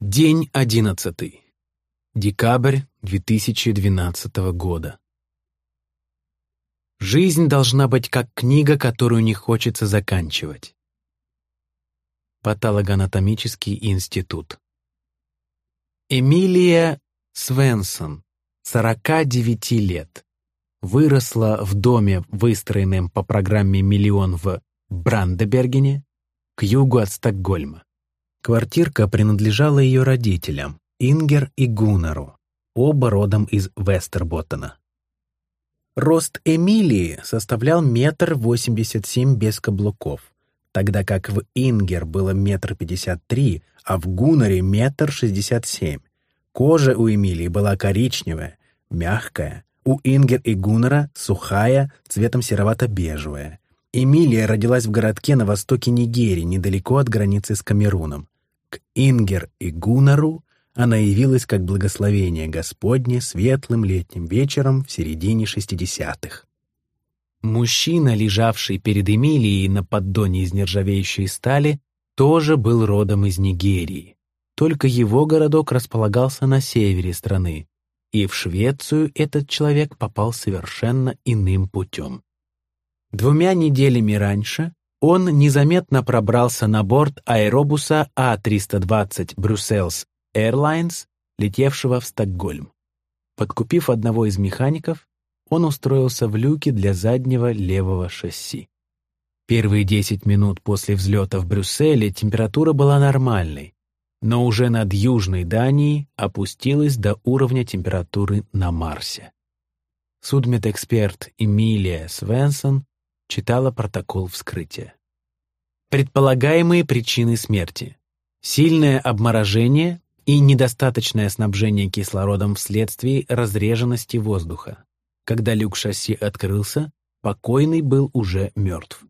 День одиннадцатый. Декабрь 2012 года. Жизнь должна быть как книга, которую не хочется заканчивать. Патологоанатомический институт. Эмилия Свенсон, 49 лет, выросла в доме, выстроенном по программе «Миллион» в Брандебергене, к югу от Стокгольма. Квартирка принадлежала ее родителям, Ингер и Гуннеру, оба родом из Вестерботтена. Рост Эмилии составлял метр восемьдесят семь без каблуков, тогда как в Ингер было метр пятьдесят три, а в Гуннере метр шестьдесят семь. Кожа у Эмилии была коричневая, мягкая, у Ингер и Гуннера сухая, цветом серовато-бежевая. Эмилия родилась в городке на востоке Нигерии, недалеко от границы с Камеруном. К Ингер и Гунару она явилась как благословение Господне светлым летним вечером в середине шестидесятых. Мужчина, лежавший перед Эмилией на поддоне из нержавеющей стали, тоже был родом из Нигерии. Только его городок располагался на севере страны, и в Швецию этот человек попал совершенно иным путем. Двумя неделями раньше он незаметно пробрался на борт аэробуса А-320 Brussels Airlines, летевшего в Стокгольм. Подкупив одного из механиков, он устроился в люке для заднего левого шасси. Первые 10 минут после взлета в Брюсселе температура была нормальной, но уже над Южной Данией опустилась до уровня температуры на Марсе. Судмедэксперт Эмилия Свенсон читала протокол вскрытия. Предполагаемые причины смерти. Сильное обморожение и недостаточное снабжение кислородом вследствие разреженности воздуха. Когда люк шасси открылся, покойный был уже мертв.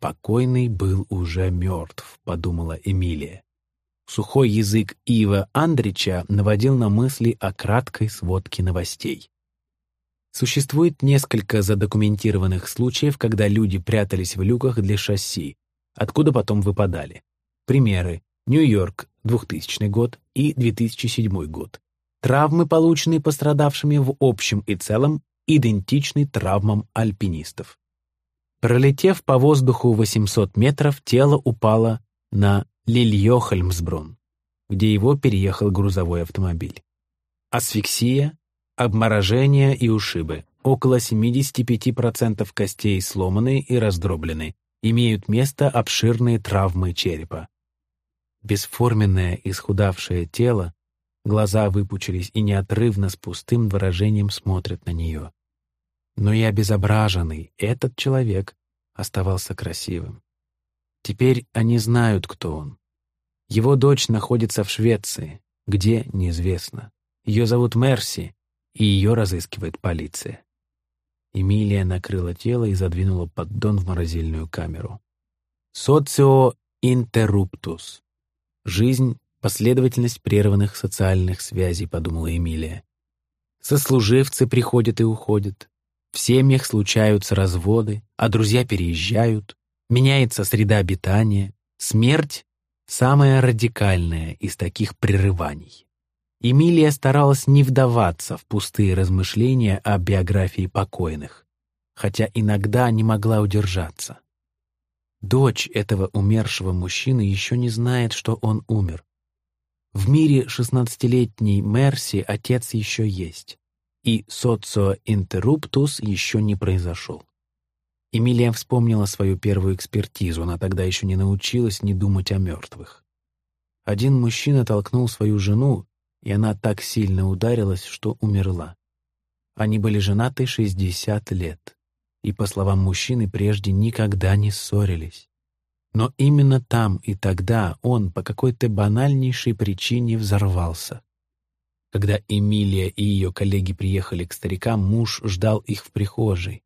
«Покойный был уже мертв», — подумала Эмилия. Сухой язык Ива Андрича наводил на мысли о краткой сводке новостей. Существует несколько задокументированных случаев, когда люди прятались в люках для шасси, откуда потом выпадали. Примеры. Нью-Йорк, 2000 год и 2007 год. Травмы, полученные пострадавшими в общем и целом, идентичны травмам альпинистов. Пролетев по воздуху 800 метров, тело упало на Лильёхальмсбрун, где его переехал грузовой автомобиль. Асфиксия, Обморожение и ушибы. Около 75% костей сломаны и раздроблены. Имеют место обширные травмы черепа. Бесформенное исхудавшее тело, глаза выпучились и неотрывно с пустым выражением смотрят на нее. Но и обезображенный этот человек оставался красивым. Теперь они знают, кто он. Его дочь находится в Швеции, где — неизвестно. Ее зовут Мерси, и ее разыскивает полиция. Эмилия накрыла тело и задвинула поддон в морозильную камеру. Социо интерруптус. Жизнь — последовательность прерванных социальных связей, подумала Эмилия. Сослуживцы приходят и уходят. В семьях случаются разводы, а друзья переезжают. Меняется среда обитания. Смерть — самая радикальная из таких прерываний. Эмилия старалась не вдаваться в пустые размышления о биографии покойных, хотя иногда не могла удержаться. Дочь этого умершего мужчины еще не знает, что он умер. В мире шестнадцатилетней Мерси отец еще есть, и социоинтерруптус еще не произошел. Эмилия вспомнила свою первую экспертизу, она тогда еще не научилась не думать о мертвых. Один мужчина толкнул свою жену, и она так сильно ударилась, что умерла. Они были женаты 60 лет, и, по словам мужчины, прежде никогда не ссорились. Но именно там и тогда он по какой-то банальнейшей причине взорвался. Когда Эмилия и ее коллеги приехали к старикам, муж ждал их в прихожей.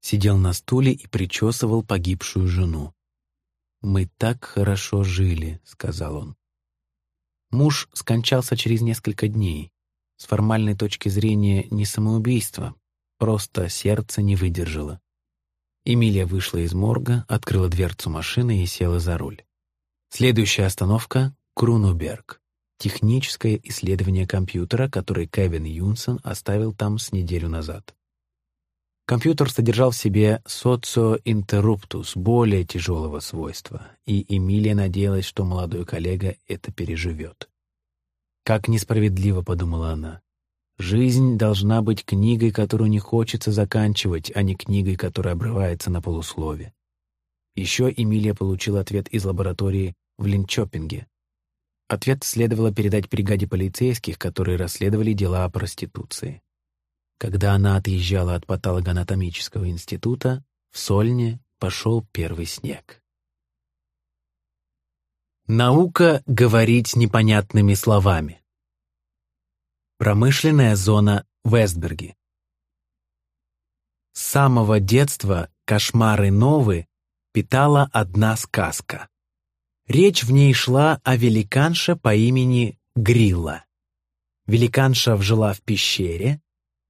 Сидел на стуле и причесывал погибшую жену. «Мы так хорошо жили», — сказал он. Муж скончался через несколько дней. С формальной точки зрения не самоубийство, просто сердце не выдержало. Эмилия вышла из морга, открыла дверцу машины и села за руль. Следующая остановка — Крунуберг. техническое исследование компьютера, который Кевин Юнсон оставил там с неделю назад. Компьютер содержал в себе социоинтерруптус более тяжелого свойства, и Эмилия надеялась, что молодой коллега это переживет. Как несправедливо, подумала она. Жизнь должна быть книгой, которую не хочется заканчивать, а не книгой, которая обрывается на полуслове. Еще Эмилия получила ответ из лаборатории в Линчопинге. Ответ следовало передать бригаде полицейских, которые расследовали дела о проституции. Когда она отъезжала от патологоанатомического института, в Сольне пошел первый снег. Наука говорить непонятными словами. Промышленная зона Вестберги. С самого детства кошмары Новы питала одна сказка. Речь в ней шла о великанше по имени Грилла. Великанша вжила в пещере,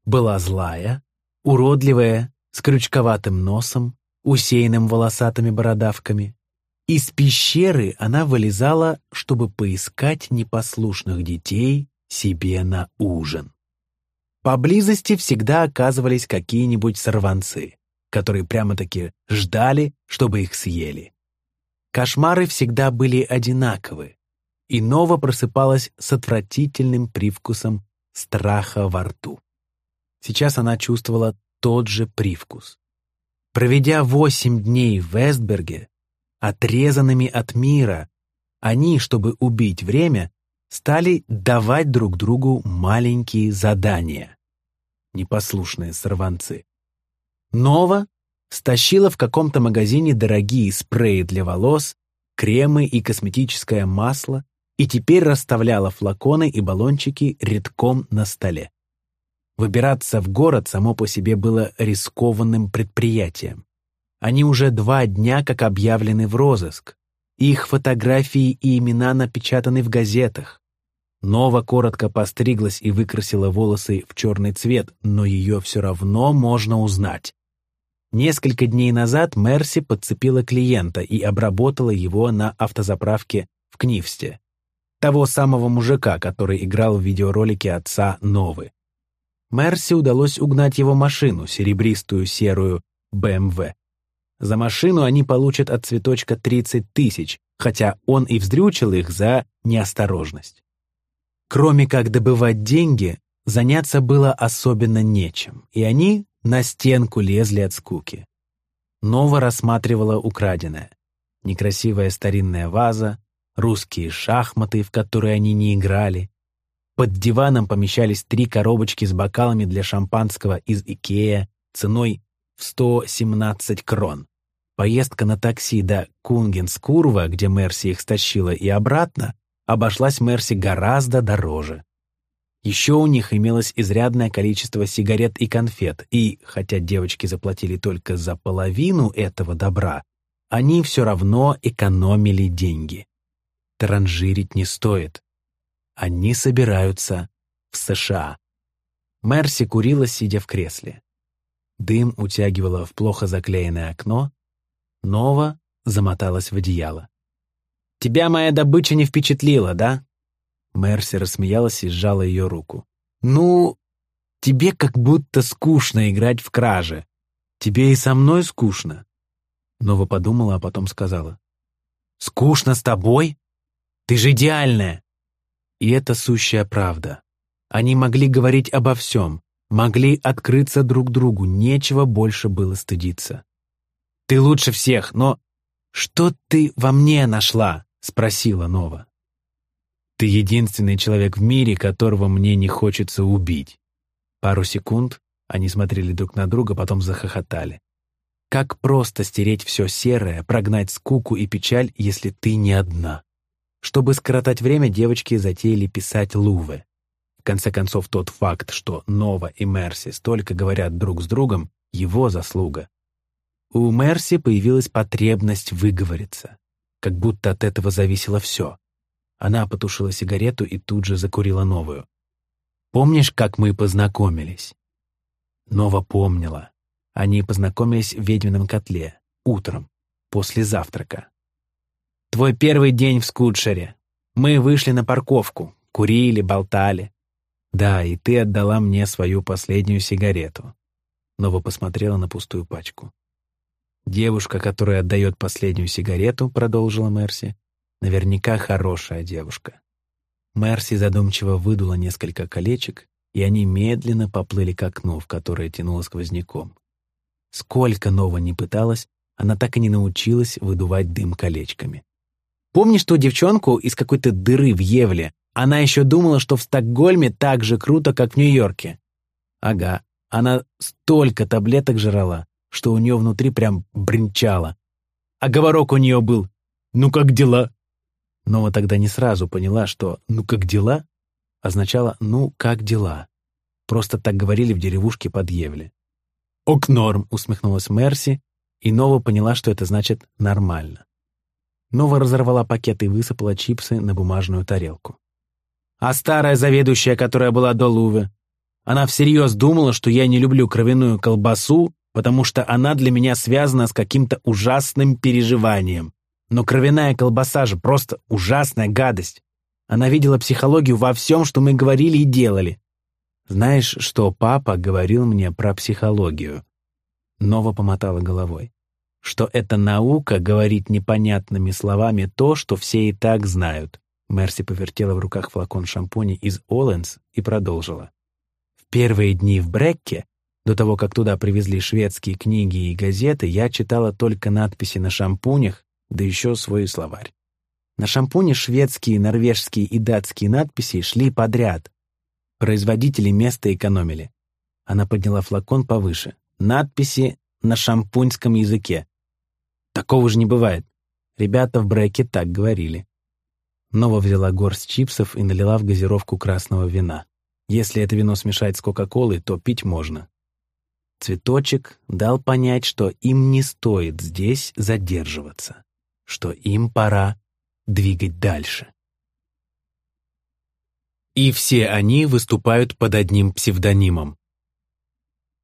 была злая, уродливая, с крючковатым носом, усеянным волосатыми бородавками. Из пещеры она вылезала, чтобы поискать непослушных детей себе на ужин. Поблизости всегда оказывались какие-нибудь сорванцы, которые прямо-таки ждали, чтобы их съели. Кошмары всегда были одинаковы, и Нова просыпалась с отвратительным привкусом страха во рту. Сейчас она чувствовала тот же привкус. Проведя восемь дней в Вестберге, отрезанными от мира, они, чтобы убить время, стали давать друг другу маленькие задания. Непослушные сорванцы. Нова стащила в каком-то магазине дорогие спреи для волос, кремы и косметическое масло и теперь расставляла флаконы и баллончики редком на столе. Выбираться в город само по себе было рискованным предприятием. Они уже два дня как объявлены в розыск. Их фотографии и имена напечатаны в газетах. Нова коротко постриглась и выкрасила волосы в черный цвет, но ее все равно можно узнать. Несколько дней назад Мерси подцепила клиента и обработала его на автозаправке в Книвсте. Того самого мужика, который играл в видеоролике отца Новы. Мерси удалось угнать его машину, серебристую серую БМВ. За машину они получат от цветочка 30 тысяч, хотя он и вздрючил их за неосторожность. Кроме как добывать деньги, заняться было особенно нечем, и они на стенку лезли от скуки. Нова рассматривала украденное. Некрасивая старинная ваза, русские шахматы, в которые они не играли, под диваном помещались три коробочки с бокалами для шампанского из Икея ценой в 117 крон. Поездка на такси до Кунгенскурва, где Мерси их стащила, и обратно, обошлась Мерси гораздо дороже. Еще у них имелось изрядное количество сигарет и конфет, и, хотя девочки заплатили только за половину этого добра, они все равно экономили деньги. Транжирить не стоит. Они собираются в США. Мерси курила, сидя в кресле. Дым утягивала в плохо заклеенное окно. Нова замоталась в одеяло. «Тебя моя добыча не впечатлила, да?» Мерси рассмеялась и сжала ее руку. «Ну, тебе как будто скучно играть в краже. Тебе и со мной скучно». Нова подумала, а потом сказала. «Скучно с тобой? Ты же идеальная!» И это сущая правда. Они могли говорить обо всем, могли открыться друг другу, нечего больше было стыдиться. «Ты лучше всех, но...» «Что ты во мне нашла?» — спросила Нова. «Ты единственный человек в мире, которого мне не хочется убить». Пару секунд они смотрели друг на друга, потом захохотали. Как просто стереть все серое, прогнать скуку и печаль, если ты не одна. Чтобы скоротать время, девочки затеяли писать Луве. В конце концов, тот факт, что Нова и Мерси столько говорят друг с другом, его заслуга. У Мерси появилась потребность выговориться, как будто от этого зависело все. Она потушила сигарету и тут же закурила новую. «Помнишь, как мы познакомились?» Нова помнила. Они познакомились в ведьмином котле, утром, после завтрака. Твой первый день в скутшере. Мы вышли на парковку. курили, болтали. Да, и ты отдала мне свою последнюю сигарету. Нова посмотрела на пустую пачку. Девушка, которая отдает последнюю сигарету, продолжила Мерси, наверняка хорошая девушка. Мерси задумчиво выдула несколько колечек, и они медленно поплыли к окну, в которое тянуло сквозняком. Сколько Нова не пыталась, она так и не научилась выдувать дым колечками. Помнишь ту девчонку из какой-то дыры в Евле? Она еще думала, что в Стокгольме так же круто, как в Нью-Йорке. Ага, она столько таблеток жрала, что у нее внутри прям бренчало. А говорок у нее был «Ну как дела?». Нова тогда не сразу поняла, что «ну как дела» означало «ну как дела». Просто так говорили в деревушке под Евле. «Ок норм», — усмехнулась Мерси, и Нова поняла, что это значит «нормально». Нова разорвала пакет и высыпала чипсы на бумажную тарелку. А старая заведующая, которая была до Лувы, она всерьез думала, что я не люблю кровяную колбасу, потому что она для меня связана с каким-то ужасным переживанием. Но кровяная колбаса же просто ужасная гадость. Она видела психологию во всем, что мы говорили и делали. Знаешь, что папа говорил мне про психологию? Нова помотала головой. Что это наука говорит непонятными словами то, что все и так знают. Мерси повертела в руках флакон шампуня из Оленс и продолжила. В первые дни в Брекке до того, как туда привезли шведские книги и газеты, я читала только надписи на шампунях, да еще свой словарь. На шампуне шведские, норвежские и датские надписи шли подряд. Производители место экономили. Она подняла флакон повыше. Надписи на шампуньском языке. Такого же не бывает. Ребята в бреке так говорили. Нова взяла горсть чипсов и налила в газировку красного вина. Если это вино смешать с Кока-Колой, то пить можно. Цветочек дал понять, что им не стоит здесь задерживаться, что им пора двигать дальше. И все они выступают под одним псевдонимом.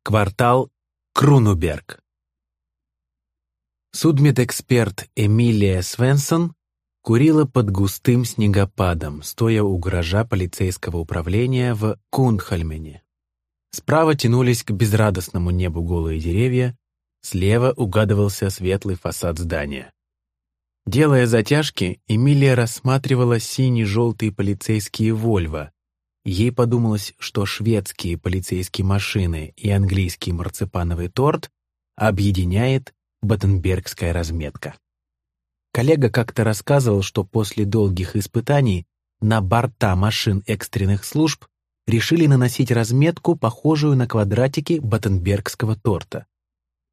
Квартал Крунуберг. Судмедэксперт Эмилия Свенсон курила под густым снегопадом, стоя у гаража полицейского управления в Кунхальмене. Справа тянулись к безрадостному небу голые деревья, слева угадывался светлый фасад здания. Делая затяжки, Эмилия рассматривала сине-желтые полицейские «Вольво». Ей подумалось, что шведские полицейские машины и английский марципановый торт объединяет Баттенбергская разметка. Коллега как-то рассказывал, что после долгих испытаний на борта машин экстренных служб решили наносить разметку, похожую на квадратики баттенбергского торта.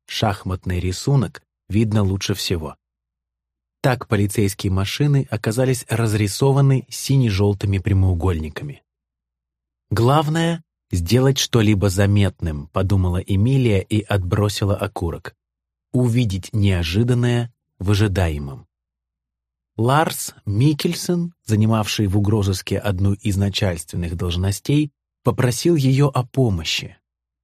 Шахматный рисунок видно лучше всего. Так полицейские машины оказались разрисованы сине-желтыми прямоугольниками. «Главное — сделать что-либо заметным», — подумала Эмилия и отбросила окурок. «Увидеть неожиданное в ожидаемом». Ларс Микельсон, занимавший в угрозыске одну из начальственных должностей, попросил ее о помощи.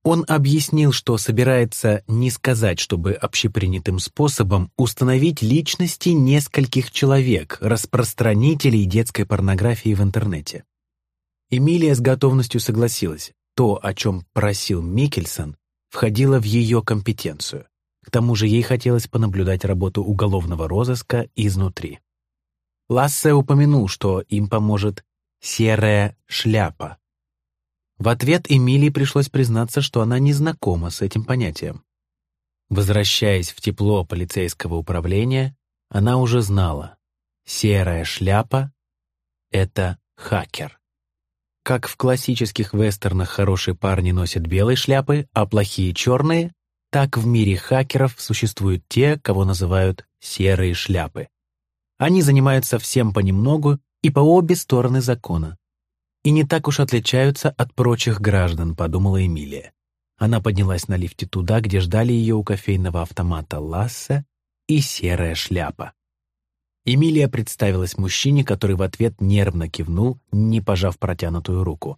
Он объяснил, что собирается не сказать, чтобы общепринятым способом установить личности нескольких человек, распространителей детской порнографии в интернете. Эмилия с готовностью согласилась. То, о чем просил Микельсон, входило в ее компетенцию. К тому же ей хотелось понаблюдать работу уголовного розыска изнутри. Лассе упомянул, что им поможет «серая шляпа». В ответ Эмилии пришлось признаться, что она не знакома с этим понятием. Возвращаясь в тепло полицейского управления, она уже знала «серая шляпа» — это хакер. Как в классических вестернах хорошие парни носят белые шляпы, а плохие — черные, так в мире хакеров существуют те, кого называют «серые шляпы». Они занимаются всем понемногу и по обе стороны закона. И не так уж отличаются от прочих граждан, подумала Эмилия. Она поднялась на лифте туда, где ждали ее у кофейного автомата Лассе и серая шляпа. Эмилия представилась мужчине, который в ответ нервно кивнул, не пожав протянутую руку.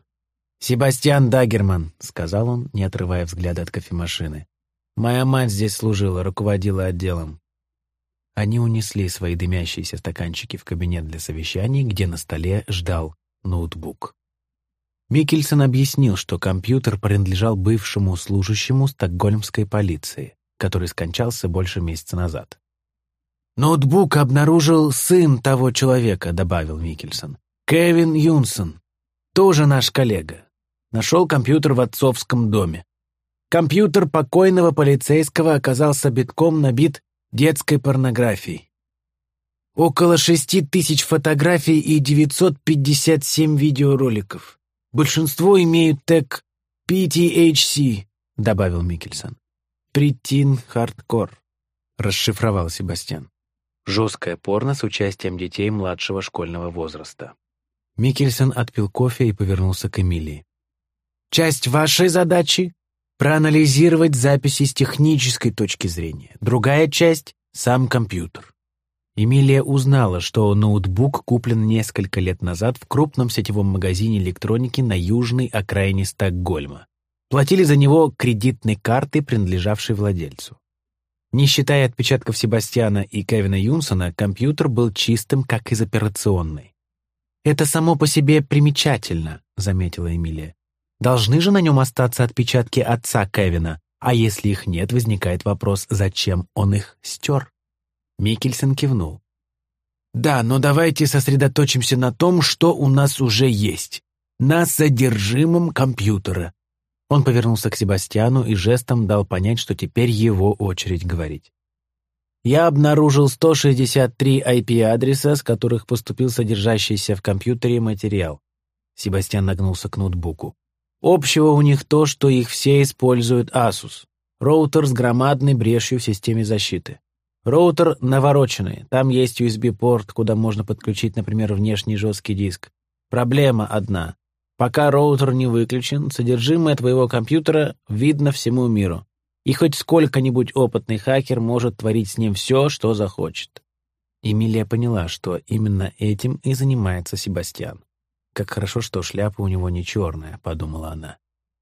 «Себастьян Дагерман», — сказал он, не отрывая взгляда от кофемашины. «Моя мать здесь служила, руководила отделом. Они унесли свои дымящиеся стаканчики в кабинет для совещаний, где на столе ждал ноутбук. Микельсон объяснил, что компьютер принадлежал бывшему служащему стокгольмской полиции, который скончался больше месяца назад. «Ноутбук обнаружил сын того человека», — добавил Микельсон. «Кевин Юнсон, тоже наш коллега. Нашел компьютер в отцовском доме. Компьютер покойного полицейского оказался битком набит детской порнографией. Около шести тысяч фотографий и 957 видеороликов. Большинство имеют тег PTHC, добавил Микельсон. Притин хардкор, расшифровал Себастьян. Жесткое порно с участием детей младшего школьного возраста. Микельсон отпил кофе и повернулся к Эмилии. «Часть вашей задачи — проанализировать записи с технической точки зрения. Другая часть — сам компьютер». Эмилия узнала, что ноутбук куплен несколько лет назад в крупном сетевом магазине электроники на южной окраине Стокгольма. Платили за него кредитной картой, принадлежавшей владельцу. Не считая отпечатков Себастьяна и Кевина Юнсона, компьютер был чистым, как из операционной. «Это само по себе примечательно», — заметила Эмилия. «Должны же на нем остаться отпечатки отца Кевина, а если их нет, возникает вопрос, зачем он их стер?» Микельсон кивнул. «Да, но давайте сосредоточимся на том, что у нас уже есть. На содержимом компьютера. Он повернулся к Себастьяну и жестом дал понять, что теперь его очередь говорить. Я обнаружил 163 IP-адреса, с которых поступил содержащийся в компьютере материал. Себастьян нагнулся к ноутбуку. Общего у них то, что их все используют Asus. Роутер с громадной брешью в системе защиты. Роутер навороченный, там есть USB-порт, куда можно подключить, например, внешний жесткий диск. Проблема одна. Пока роутер не выключен, содержимое твоего компьютера видно всему миру. И хоть сколько-нибудь опытный хакер может творить с ним все, что захочет. Эмилия поняла, что именно этим и занимается Себастьян. «Как хорошо, что шляпа у него не черная», — подумала она.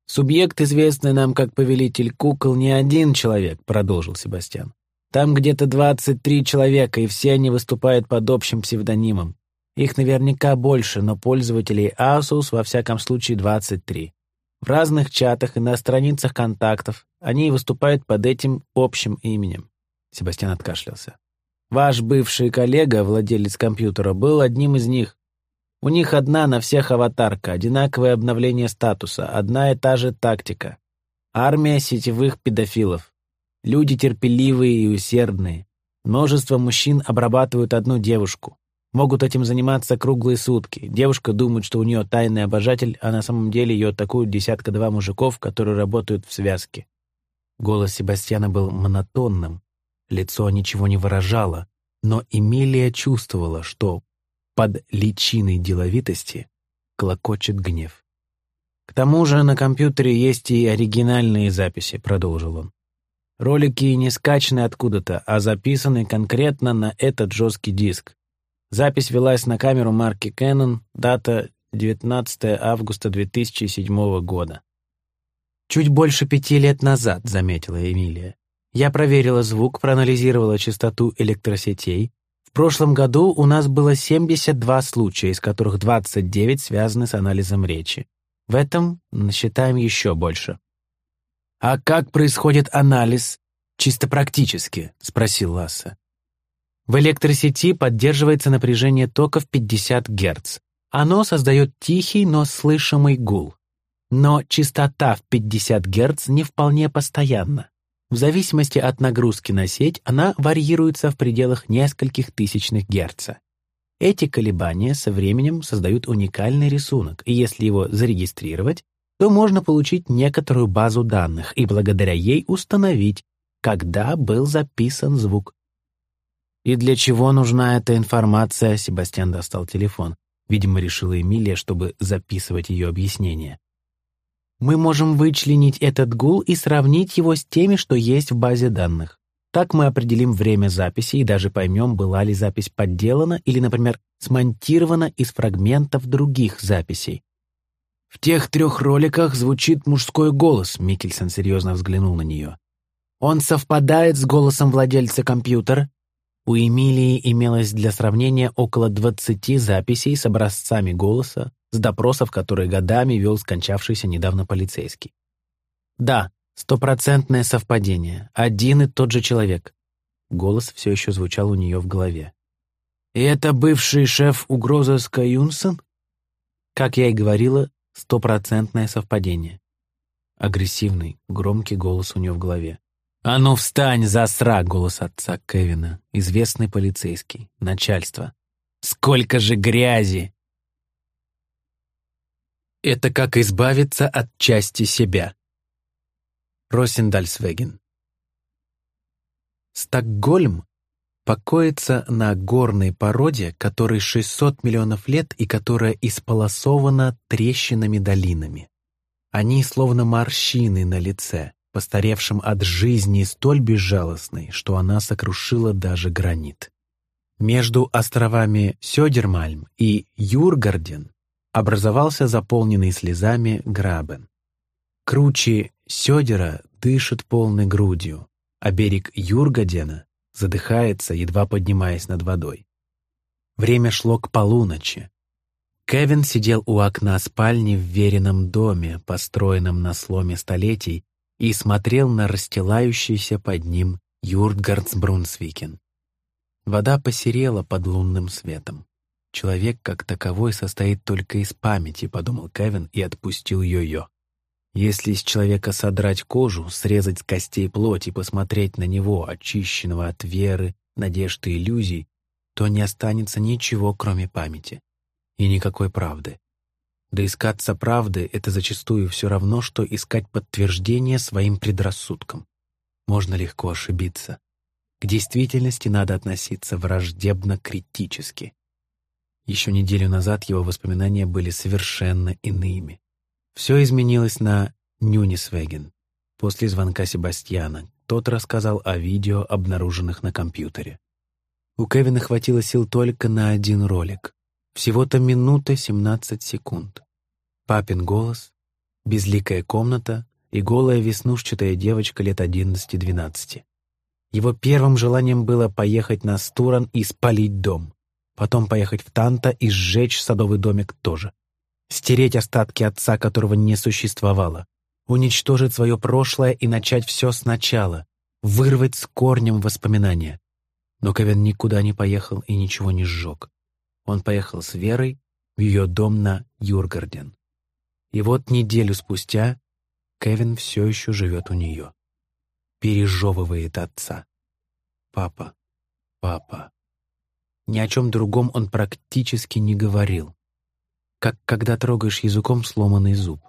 «Субъект, известный нам как повелитель кукол, не один человек», — продолжил Себастьян. «Там где-то двадцать три человека, и все они выступают под общим псевдонимом. Их наверняка больше, но пользователей Asus во всяком случае 23. В разных чатах и на страницах контактов они выступают под этим общим именем. Себастьян откашлялся. Ваш бывший коллега, владелец компьютера, был одним из них. У них одна на всех аватарка, одинаковое обновление статуса, одна и та же тактика. Армия сетевых педофилов. Люди терпеливые и усердные. Множество мужчин обрабатывают одну девушку. Могут этим заниматься круглые сутки. Девушка думает, что у нее тайный обожатель, а на самом деле ее атакуют десятка-два мужиков, которые работают в связке. Голос Себастьяна был монотонным, лицо ничего не выражало, но Эмилия чувствовала, что под личиной деловитости клокочет гнев. «К тому же на компьютере есть и оригинальные записи», — продолжил он. «Ролики не скачаны откуда-то, а записаны конкретно на этот жесткий диск. Запись велась на камеру марки Canon, дата 19 августа 2007 года. «Чуть больше пяти лет назад», — заметила Эмилия. «Я проверила звук, проанализировала частоту электросетей. В прошлом году у нас было 72 случая, из которых 29 связаны с анализом речи. В этом насчитаем еще больше». «А как происходит анализ чисто практически?» — спросил Ласса. В электросети поддерживается напряжение тока в 50 Гц. Оно создает тихий, но слышимый гул. Но частота в 50 Гц не вполне постоянна. В зависимости от нагрузки на сеть она варьируется в пределах нескольких тысячных Герца. Эти колебания со временем создают уникальный рисунок, и если его зарегистрировать, то можно получить некоторую базу данных и благодаря ей установить, когда был записан звук. «И для чего нужна эта информация?» Себастьян достал телефон. Видимо, решила Эмилия, чтобы записывать ее объяснение. «Мы можем вычленить этот гул и сравнить его с теми, что есть в базе данных. Так мы определим время записи и даже поймем, была ли запись подделана или, например, смонтирована из фрагментов других записей. «В тех трех роликах звучит мужской голос», — Микельсон серьезно взглянул на нее. «Он совпадает с голосом владельца компьютера?» У Эмилии имелось для сравнения около 20 записей с образцами голоса, с допросов, которые годами вел скончавшийся недавно полицейский. Да, стопроцентное совпадение. Один и тот же человек. Голос все еще звучал у нее в голове. «И это бывший шеф угрозы Скаюнсон?» Как я и говорила, стопроцентное совпадение. Агрессивный, громкий голос у нее в голове. «А ну встань, засра!» — голос отца Кевина, известный полицейский, начальство. «Сколько же грязи!» Это как избавиться от части себя. Росендальсвеген. Стокгольм покоится на горной породе, которой 600 миллионов лет и которая исполосована трещинами-долинами. Они словно морщины на лице, постаревшем от жизни столь безжалостной, что она сокрушила даже гранит. Между островами Сёдермальм и Юргарден образовался заполненный слезами грабен. Круче Сёдера дышит полной грудью, а берег Юргадена задыхается, едва поднимаясь над водой. Время шло к полуночи. Кевин сидел у окна спальни в веренном доме, построенном на сломе столетий, и смотрел на расстилающийся под ним Юртгардсбрунсвикен. Вода посерела под лунным светом. Человек как таковой состоит только из памяти, подумал Кевин и отпустил йо-йо. Если из человека содрать кожу, срезать с костей плоть и посмотреть на него, очищенного от веры, надежд и иллюзий, то не останется ничего, кроме памяти. И никакой правды. Да искаться правды — это зачастую все равно, что искать подтверждение своим предрассудкам. Можно легко ошибиться. К действительности надо относиться враждебно-критически. Еще неделю назад его воспоминания были совершенно иными. Все изменилось на Нюнисвеген. После звонка Себастьяна тот рассказал о видео, обнаруженных на компьютере. У Кевина хватило сил только на один ролик. Всего-то минута 17 секунд. Папин голос, безликая комната и голая веснушчатая девочка лет 11-12. Его первым желанием было поехать на Стуран и спалить дом потом поехать в Танта и сжечь садовый домик тоже. Стереть остатки отца, которого не существовало. Уничтожить свое прошлое и начать все сначала. Вырвать с корнем воспоминания. Но Кевин никуда не поехал и ничего не сжег. Он поехал с Верой в ее дом на Юргарден. И вот неделю спустя Кевин все еще живет у нее. Пережевывает отца. Папа, папа, ни о чем другом он практически не говорил. Как когда трогаешь языком сломанный зуб.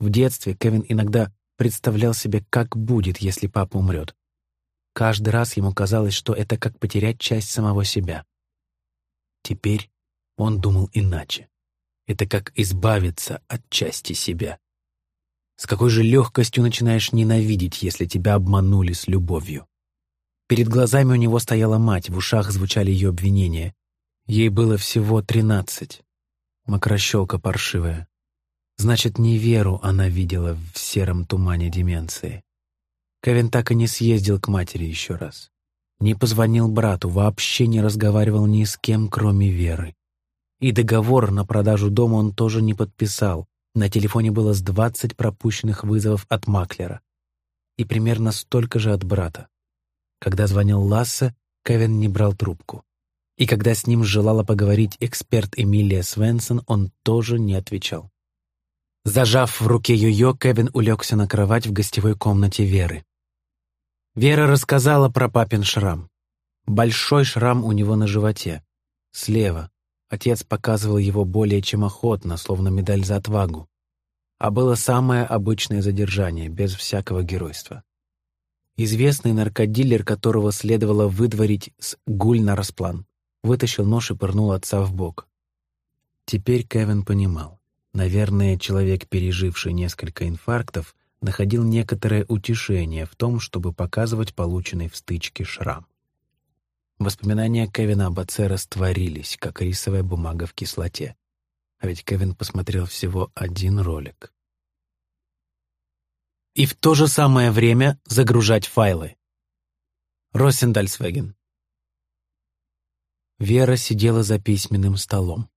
В детстве Кевин иногда представлял себе, как будет, если папа умрет. Каждый раз ему казалось, что это как потерять часть самого себя. Теперь он думал иначе. Это как избавиться от части себя. С какой же легкостью начинаешь ненавидеть, если тебя обманули с любовью. Перед глазами у него стояла мать, в ушах звучали ее обвинения. Ей было всего тринадцать. Мокрощелка паршивая. Значит, не Веру она видела в сером тумане деменции. Кевин так и не съездил к матери еще раз. Не позвонил брату, вообще не разговаривал ни с кем, кроме Веры. И договор на продажу дома он тоже не подписал. На телефоне было с двадцать пропущенных вызовов от маклера. И примерно столько же от брата. Когда звонил Лассе, Кевин не брал трубку. И когда с ним желала поговорить эксперт Эмилия Свенсон, он тоже не отвечал. Зажав в руке ее, Кевин улегся на кровать в гостевой комнате Веры. Вера рассказала про папин шрам. Большой шрам у него на животе. Слева. Отец показывал его более чем охотно, словно медаль за отвагу. А было самое обычное задержание, без всякого геройства. Известный наркодилер, которого следовало выдворить с гуль на расплан, вытащил нож и пырнул отца в бок. Теперь Кевин понимал. Наверное, человек, переживший несколько инфарктов, находил некоторое утешение в том, чтобы показывать полученный в стычке шрам. Воспоминания Кевина об отце растворились, как рисовая бумага в кислоте. А ведь Кевин посмотрел всего один ролик и в то же самое время загружать файлы. Росендальсвеген. Вера сидела за письменным столом.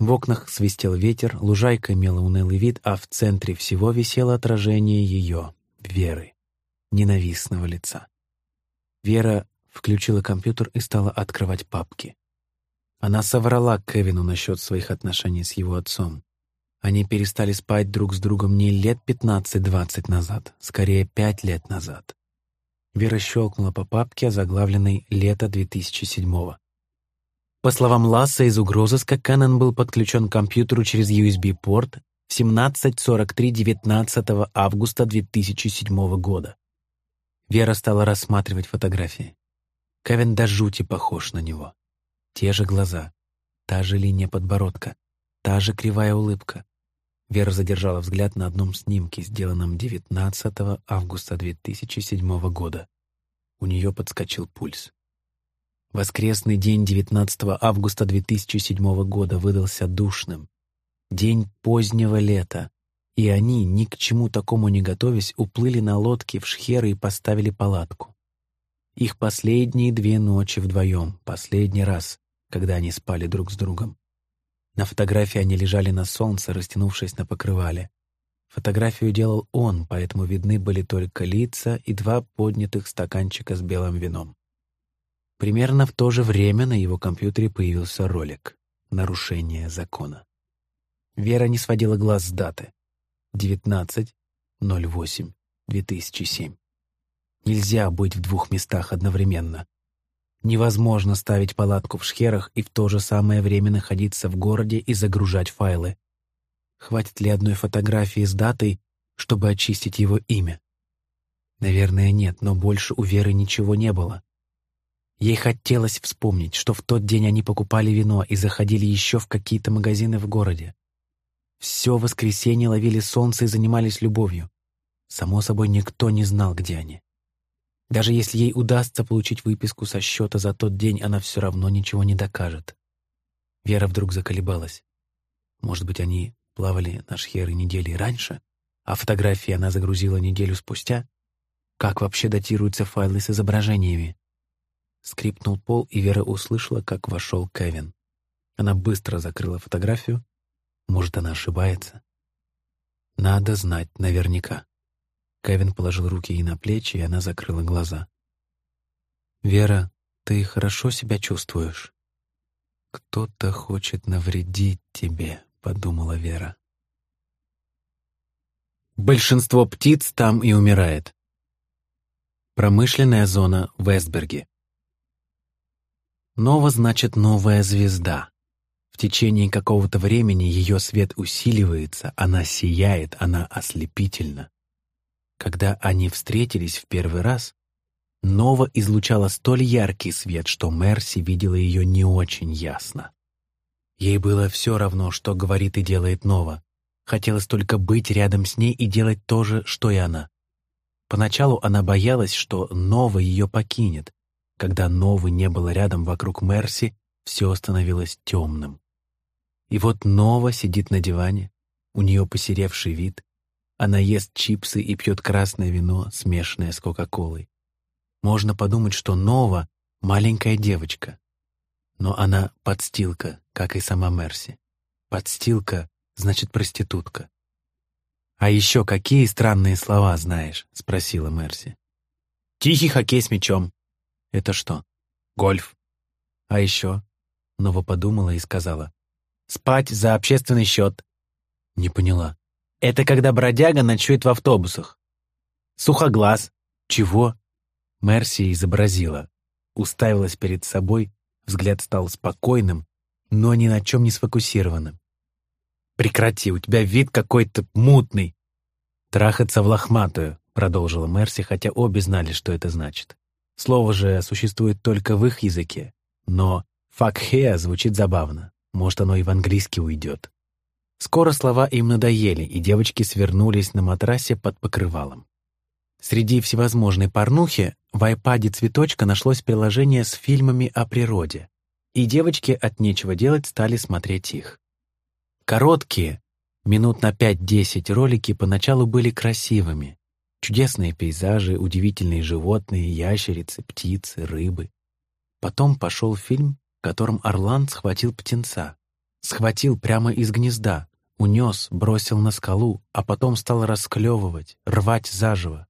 В окнах свистел ветер, лужайка имела унылый вид, а в центре всего висело отражение ее, Веры, ненавистного лица. Вера включила компьютер и стала открывать папки. Она соврала Кевину насчет своих отношений с его отцом. Они перестали спать друг с другом не лет 15-20 назад, скорее пять лет назад. Вера щелкнула по папке, озаглавленной «Лето 2007-го». По словам Ласса из угрозыска, Кэннон был подключен к компьютеру через USB-порт в 17.43 19 августа 2007 года. Вера стала рассматривать фотографии. Кевин до жути похож на него. Те же глаза, та же линия подбородка, та же кривая улыбка. Вера задержала взгляд на одном снимке, сделанном 19 августа 2007 года. У нее подскочил пульс. Воскресный день 19 августа 2007 года выдался душным. День позднего лета. И они, ни к чему такому не готовясь, уплыли на лодке в Шхеры и поставили палатку. Их последние две ночи вдвоем, последний раз, когда они спали друг с другом. На фотографии они лежали на солнце, растянувшись на покрывале. Фотографию делал он, поэтому видны были только лица и два поднятых стаканчика с белым вином. Примерно в то же время на его компьютере появился ролик «Нарушение закона». Вера не сводила глаз с даты. 19.08.2007. Нельзя быть в двух местах одновременно. Невозможно ставить палатку в шхерах и в то же самое время находиться в городе и загружать файлы. Хватит ли одной фотографии с датой, чтобы очистить его имя? Наверное, нет, но больше у Веры ничего не было. Ей хотелось вспомнить, что в тот день они покупали вино и заходили еще в какие-то магазины в городе. Все воскресенье ловили солнце и занимались любовью. Само собой, никто не знал, где они. Даже если ей удастся получить выписку со счета за тот день, она все равно ничего не докажет. Вера вдруг заколебалась. Может быть, они плавали на шхеры недели раньше, а фотографии она загрузила неделю спустя? Как вообще датируются файлы с изображениями? Скрипнул пол, и Вера услышала, как вошел Кевин. Она быстро закрыла фотографию. Может, она ошибается? Надо знать наверняка. Кевин положил руки ей на плечи, и она закрыла глаза. «Вера, ты хорошо себя чувствуешь?» «Кто-то хочет навредить тебе», — подумала Вера. Большинство птиц там и умирает. Промышленная зона в Эсберге. Нова значит новая звезда. В течение какого-то времени ее свет усиливается, она сияет, она ослепительна. Когда они встретились в первый раз, Нова излучала столь яркий свет, что Мерси видела ее не очень ясно. Ей было все равно, что говорит и делает Нова. Хотелось только быть рядом с ней и делать то же, что и она. Поначалу она боялась, что Нова ее покинет. Когда Новы не было рядом вокруг Мерси, все становилось темным. И вот Нова сидит на диване, у нее посеревший вид, она ест чипсы и пьет красное вино, смешанное с Кока-Колой. Можно подумать, что Нова — маленькая девочка. Но она подстилка, как и сама Мерси. Подстилка значит проститутка. «А еще какие странные слова знаешь?» — спросила Мерси. «Тихий хоккей с мячом». «Это что?» «Гольф». «А еще?» Нова подумала и сказала. «Спать за общественный счет». Не поняла. Это когда бродяга ночует в автобусах. Сухоглаз. Чего? Мерси изобразила. Уставилась перед собой, взгляд стал спокойным, но ни на чем не сфокусированным. «Прекрати, у тебя вид какой-то мутный!» «Трахаться в лохматую», — продолжила Мерси, хотя обе знали, что это значит. Слово же существует только в их языке, но «факхеа» звучит забавно. Может, оно и в английский уйдет. Скоро слова им надоели, и девочки свернулись на матрасе под покрывалом. Среди всевозможной порнухи в айпаде цветочка нашлось приложение с фильмами о природе, и девочки от нечего делать стали смотреть их. Короткие, минут на 5-10 ролики поначалу были красивыми. Чудесные пейзажи, удивительные животные, ящерицы, птицы, рыбы. Потом пошел фильм, в котором Орлан схватил птенца. Схватил прямо из гнезда, унес, бросил на скалу, а потом стал расклевывать, рвать заживо.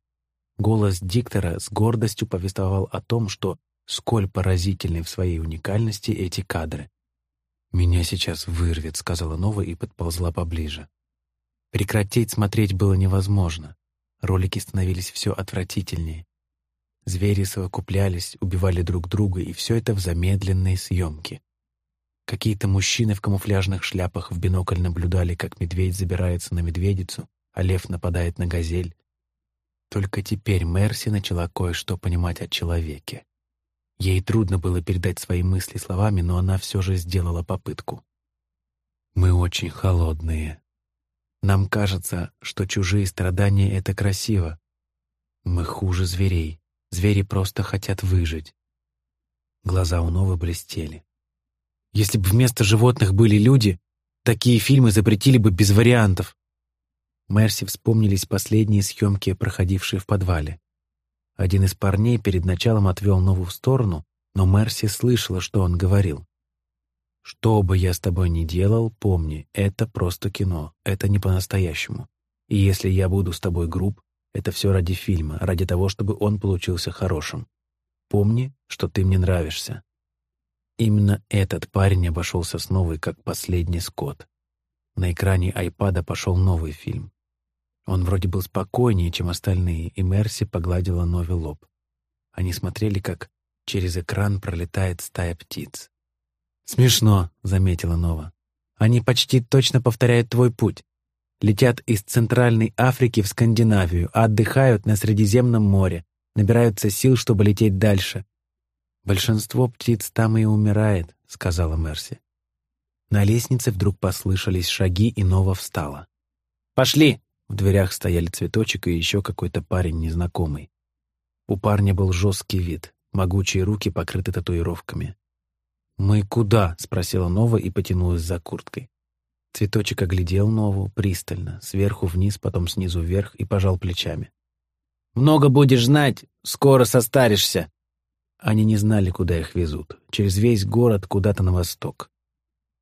Голос диктора с гордостью повествовал о том, что сколь поразительны в своей уникальности эти кадры. «Меня сейчас вырвет», — сказала Нова и подползла поближе. Прекратить смотреть было невозможно. Ролики становились все отвратительнее. Звери совокуплялись, убивали друг друга, и все это в замедленной съемке. Какие-то мужчины в камуфляжных шляпах в бинокль наблюдали, как медведь забирается на медведицу, а лев нападает на газель. Только теперь Мерси начала кое-что понимать о человеке. Ей трудно было передать свои мысли словами, но она все же сделала попытку. «Мы очень холодные. Нам кажется, что чужие страдания — это красиво. Мы хуже зверей. Звери просто хотят выжить». Глаза у Новы блестели. «Если бы вместо животных были люди, такие фильмы запретили бы без вариантов». Мерси вспомнились последние съемки, проходившие в подвале. Один из парней перед началом отвел Нову в сторону, но Мерси слышала, что он говорил. «Что бы я с тобой ни делал, помни, это просто кино, это не по-настоящему. И если я буду с тобой груб, это все ради фильма, ради того, чтобы он получился хорошим. Помни, что ты мне нравишься». Именно этот парень обошелся с новой, как последний скот. На экране айпада пошел новый фильм. Он вроде был спокойнее, чем остальные, и Мерси погладила Нови лоб. Они смотрели, как через экран пролетает стая птиц. «Смешно», — заметила Нова. «Они почти точно повторяют твой путь. Летят из Центральной Африки в Скандинавию, отдыхают на Средиземном море, набираются сил, чтобы лететь дальше. Большинство птиц там и умирает», — сказала Мерси. На лестнице вдруг послышались шаги, и Нова встала. «Пошли!» В дверях стояли цветочек и еще какой-то парень незнакомый. У парня был жесткий вид, могучие руки покрыты татуировками. «Мы куда?» — спросила Нова и потянулась за курткой. Цветочек оглядел Нову пристально, сверху вниз, потом снизу вверх и пожал плечами. «Много будешь знать, скоро состаришься!» Они не знали, куда их везут. Через весь город куда-то на восток.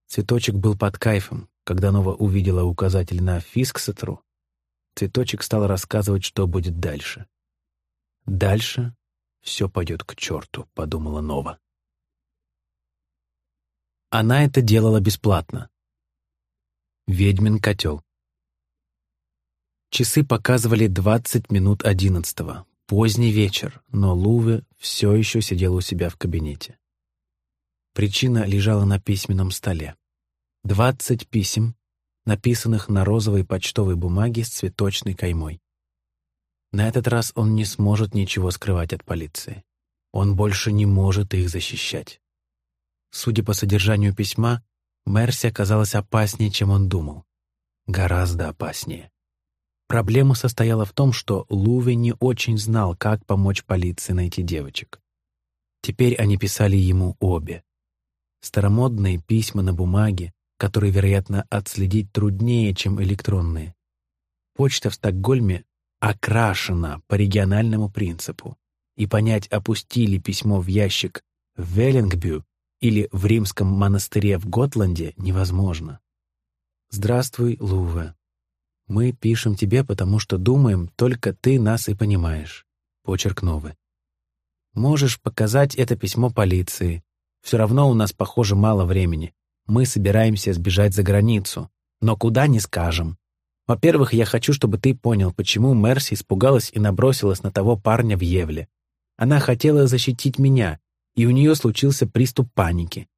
Цветочек был под кайфом. Когда Нова увидела указатель на Фисксетру, Цветочек стал рассказывать, что будет дальше. «Дальше все пойдет к черту», — подумала Нова. Она это делала бесплатно. Ведьмин котел. Часы показывали 20 минут одиннадцатого. Поздний вечер, но Луве все еще сидел у себя в кабинете. Причина лежала на письменном столе. Двадцать писем, написанных на розовой почтовой бумаге с цветочной каймой. На этот раз он не сможет ничего скрывать от полиции. Он больше не может их защищать. Судя по содержанию письма, Мерси оказалась опаснее, чем он думал. Гораздо опаснее. Проблема состояла в том, что Луви не очень знал, как помочь полиции найти девочек. Теперь они писали ему обе. Старомодные письма на бумаге, которые, вероятно, отследить труднее, чем электронные. Почта в Стокгольме окрашена по региональному принципу, и понять, опустили письмо в ящик в Веллингбю или в римском монастыре в Готланде невозможно. «Здравствуй, Луве. Мы пишем тебе, потому что думаем, только ты нас и понимаешь». Почерк новый. «Можешь показать это письмо полиции. Все равно у нас, похоже, мало времени. Мы собираемся сбежать за границу. Но куда не скажем. Во-первых, я хочу, чтобы ты понял, почему Мерси испугалась и набросилась на того парня в Евле. Она хотела защитить меня, и у нее случился приступ паники.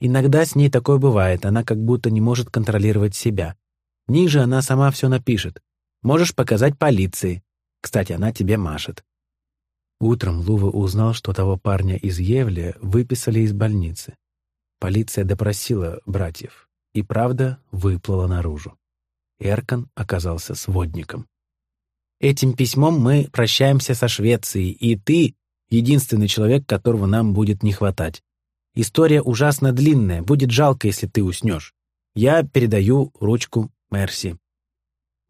Иногда с ней такое бывает, она как будто не может контролировать себя. Ниже она сама все напишет. Можешь показать полиции. Кстати, она тебе машет. Утром Лува узнал, что того парня из Евли выписали из больницы. Полиция допросила братьев, и правда выплыла наружу. Эркан оказался сводником. «Этим письмом мы прощаемся со Швецией, и ты — единственный человек, которого нам будет не хватать. История ужасно длинная, будет жалко, если ты уснешь. Я передаю ручку Мерси».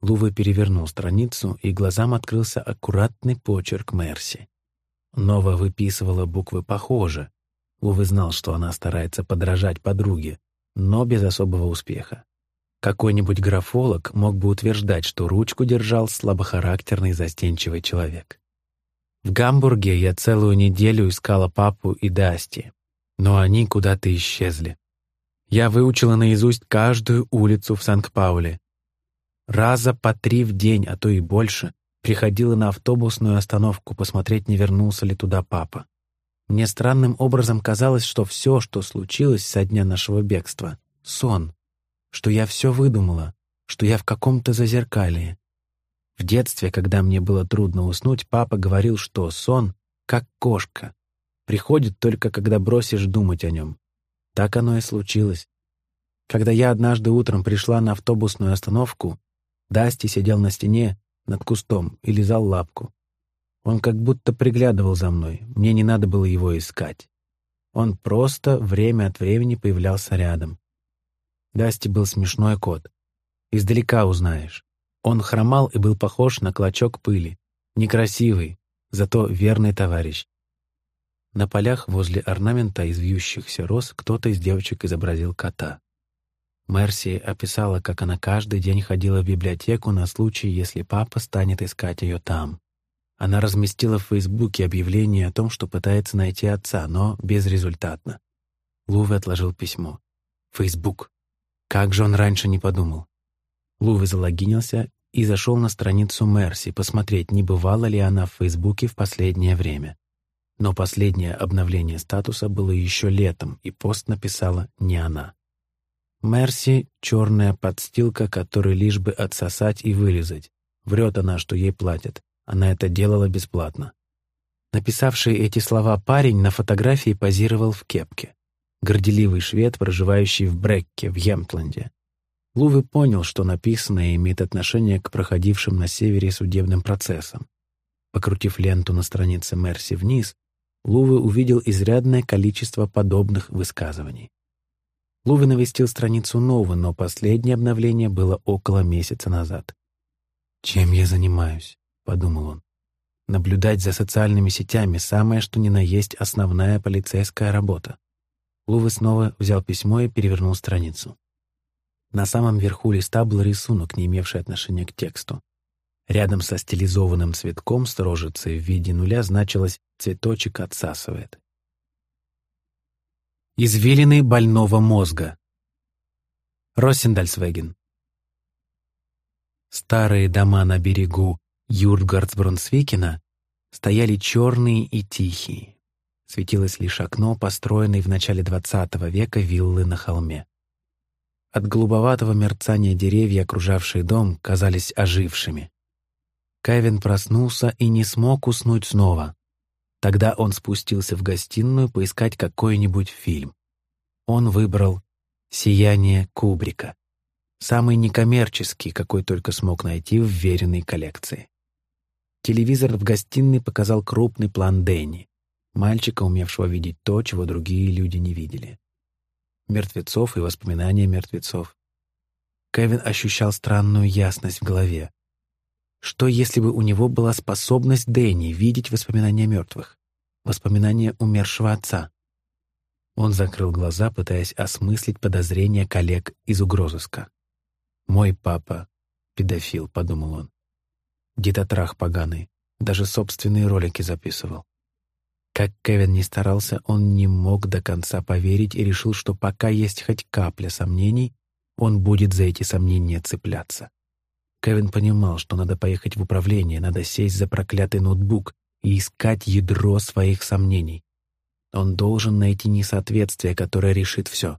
Лува перевернул страницу, и глазам открылся аккуратный почерк Мерси. Нова выписывала буквы похоже, Увы знал, что она старается подражать подруге, но без особого успеха. Какой-нибудь графолог мог бы утверждать, что ручку держал слабохарактерный застенчивый человек. В Гамбурге я целую неделю искала папу и Дасти, но они куда-то исчезли. Я выучила наизусть каждую улицу в Санкт-Пауле. Раза по три в день, а то и больше, приходила на автобусную остановку посмотреть, не вернулся ли туда папа. Мне странным образом казалось, что все, что случилось со дня нашего бегства — сон, что я все выдумала, что я в каком-то зазеркалье. В детстве, когда мне было трудно уснуть, папа говорил, что сон — как кошка, приходит только когда бросишь думать о нем. Так оно и случилось. Когда я однажды утром пришла на автобусную остановку, Дасти сидел на стене над кустом и лизал лапку. Он как будто приглядывал за мной, мне не надо было его искать. Он просто время от времени появлялся рядом. Дасти был смешной кот. Издалека узнаешь. Он хромал и был похож на клочок пыли. Некрасивый, зато верный товарищ. На полях возле орнамента из вьющихся роз кто-то из девочек изобразил кота. Мерси описала, как она каждый день ходила в библиотеку на случай, если папа станет искать ее там. Она разместила в Фейсбуке объявление о том, что пытается найти отца, но безрезультатно. Луве отложил письмо. Фейсбук. Как же он раньше не подумал? Луве залогинился и зашел на страницу Мерси посмотреть, не бывала ли она в Фейсбуке в последнее время. Но последнее обновление статуса было еще летом, и пост написала не она. Мерси — черная подстилка, которую лишь бы отсосать и вырезать. Врет она, что ей платят. Она это делала бесплатно. Написавший эти слова парень на фотографии позировал в кепке. Горделивый швед, проживающий в Брекке, в Емтленде. Лувы понял, что написанное имеет отношение к проходившим на севере судебным процессам. Покрутив ленту на странице Мерси вниз, Лувы увидел изрядное количество подобных высказываний. Лувы навестил страницу Новы, но последнее обновление было около месяца назад. «Чем я занимаюсь?» — подумал он. Наблюдать за социальными сетями — самое что ни на есть основная полицейская работа. Лувы снова взял письмо и перевернул страницу. На самом верху листа был рисунок, не имевший отношения к тексту. Рядом со стилизованным цветком с рожицей в виде нуля значилось «цветочек отсасывает». Извилины больного мозга. Росендальсвеген. Старые дома на берегу Юртгардсбрунсвикена стояли черные и тихие. Светилось лишь окно, построенной в начале XX века виллы на холме. От голубоватого мерцания деревья, окружавшие дом, казались ожившими. Кевин проснулся и не смог уснуть снова. Тогда он спустился в гостиную поискать какой-нибудь фильм. Он выбрал «Сияние Кубрика», самый некоммерческий, какой только смог найти в веренной коллекции. Телевизор в гостиной показал крупный план Дэнни, мальчика, умевшего видеть то, чего другие люди не видели. Мертвецов и воспоминания мертвецов. Кевин ощущал странную ясность в голове. Что, если бы у него была способность Дэнни видеть воспоминания мертвых? Воспоминания умершего отца? Он закрыл глаза, пытаясь осмыслить подозрения коллег из угрозыска. «Мой папа — педофил», — подумал он. Детотрах поганый. Даже собственные ролики записывал. Как Кевин не старался, он не мог до конца поверить и решил, что пока есть хоть капля сомнений, он будет за эти сомнения цепляться. Кевин понимал, что надо поехать в управление, надо сесть за проклятый ноутбук и искать ядро своих сомнений. Он должен найти несоответствие, которое решит все.